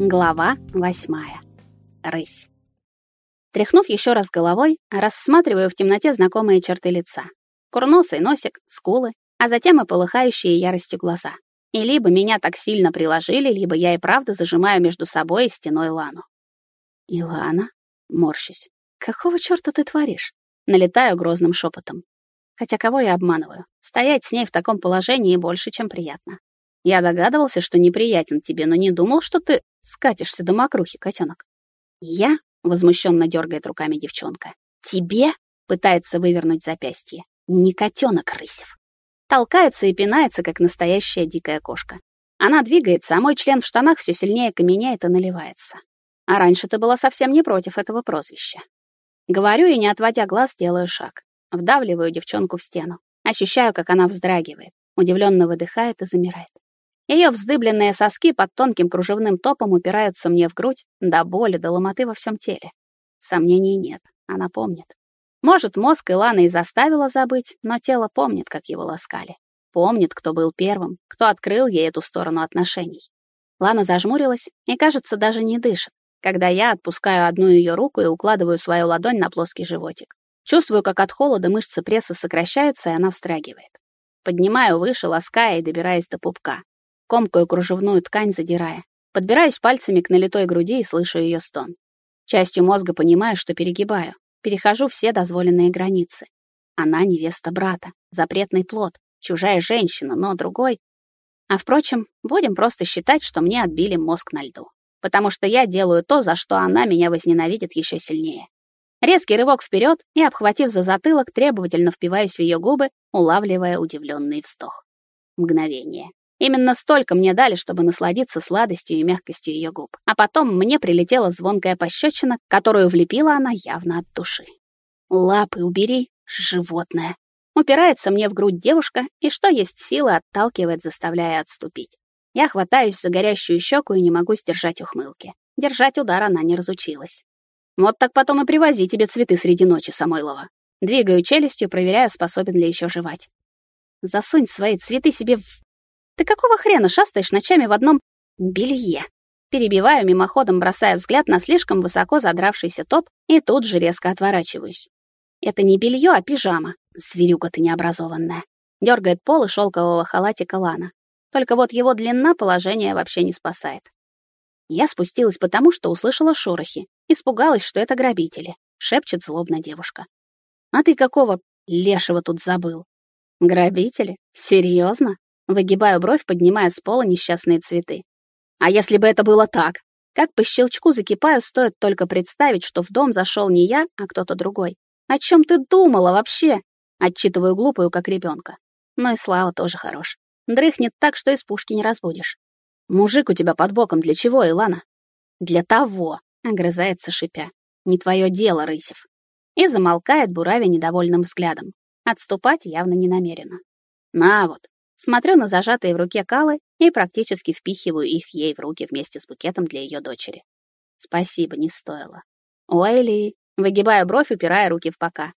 Глава восьмая. Рысь. Тряхнув еще раз головой, рассматриваю в темноте знакомые черты лица. Курносый носик, скулы, а затем и полыхающие яростью глаза. И либо меня так сильно приложили, либо я и правда зажимаю между собой и стеной Лану. «Илана?» — морщусь. «Какого чёрта ты творишь?» Налетаю грозным шепотом. Хотя кого я обманываю? Стоять с ней в таком положении больше, чем приятно. Я догадывался, что неприятен тебе, но не думал, что ты скатишься до мокрухи, котенок. Я? Возмущенно дергает руками девчонка. Тебе? Пытается вывернуть запястье. Не котенок Рысев. Толкается и пинается, как настоящая дикая кошка. Она двигается, а мой член в штанах все сильнее каменеет и наливается. А раньше ты была совсем не против этого прозвища. Говорю и, не отводя глаз, делаю шаг. Вдавливаю девчонку в стену. Ощущаю, как она вздрагивает, удивленно выдыхает и замирает. Ее вздыбленные соски под тонким кружевным топом упираются мне в грудь до боли, до ломоты во всем теле. Сомнений нет, она помнит. Может, мозг Иланы и заставила забыть, но тело помнит, как его ласкали. Помнит, кто был первым, кто открыл ей эту сторону отношений. Лана зажмурилась и, кажется, даже не дышит, когда я отпускаю одну ее руку и укладываю свою ладонь на плоский животик. Чувствую, как от холода мышцы пресса сокращаются, и она встрагивает. Поднимаю выше, лаская и добираясь до пупка комкую кружевную ткань, задирая. Подбираюсь пальцами к налитой груди и слышу ее стон. Частью мозга понимаю, что перегибаю. Перехожу все дозволенные границы. Она невеста брата, запретный плод, чужая женщина, но другой. А впрочем, будем просто считать, что мне отбили мозг на льду. Потому что я делаю то, за что она меня возненавидит еще сильнее. Резкий рывок вперед и, обхватив за затылок, требовательно впиваюсь в ее губы, улавливая удивленный вздох. Мгновение. Именно столько мне дали, чтобы насладиться сладостью и мягкостью ее губ. А потом мне прилетела звонкая пощечина, которую влепила она явно от души. «Лапы убери, животное!» Упирается мне в грудь девушка и, что есть силы, отталкивает, заставляя отступить. Я хватаюсь за горящую щеку и не могу сдержать ухмылки. Держать удар она не разучилась. Вот так потом и привози тебе цветы среди ночи, Самойлова. Двигаю челюстью, проверяя, способен ли еще жевать. Засунь свои цветы себе в ты какого хрена шастаешь ночами в одном белье? Перебиваю мимоходом, бросая взгляд на слишком высоко задравшийся топ и тут же резко отворачиваюсь. Это не белье, а пижама. Зверюга ты необразованная. Дергает полы шелкового халатика Лана. Только вот его длина положение вообще не спасает. Я спустилась потому, что услышала шорохи. Испугалась, что это грабители. Шепчет злобно девушка. А ты какого лешего тут забыл? Грабители? Серьезно? Выгибаю бровь, поднимая с пола несчастные цветы. А если бы это было так? Как по щелчку закипаю, стоит только представить, что в дом зашел не я, а кто-то другой. О чем ты думала вообще? Отчитываю глупую, как ребенка. Но и Слава тоже хорош. Дрыхнет так, что из пушки не разбудишь. Мужик у тебя под боком для чего, Илана? Для того, огрызается шипя. Не твое дело, Рысев. И замолкает, буравя недовольным взглядом. Отступать явно не намерена. На вот, Смотрю на зажатые в руке калы и практически впихиваю их ей в руки вместе с букетом для ее дочери. Спасибо, не стоило. Ой, Ли, выгибая бровь, упирая руки в бока.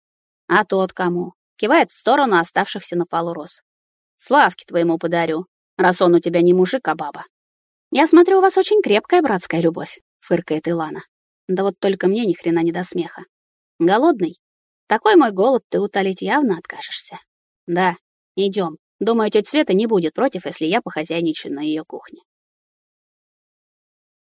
А тот кому? Кивает в сторону оставшихся на полу роз. Славки твоему подарю, раз он у тебя не мужик, а баба. Я смотрю, у вас очень крепкая братская любовь, фыркает Илана. Да вот только мне ни хрена не до смеха. Голодный? Такой мой голод ты утолить явно откажешься. Да, идем. Думаю, тетя Света не будет против, если я похозяйничаю на ее кухне.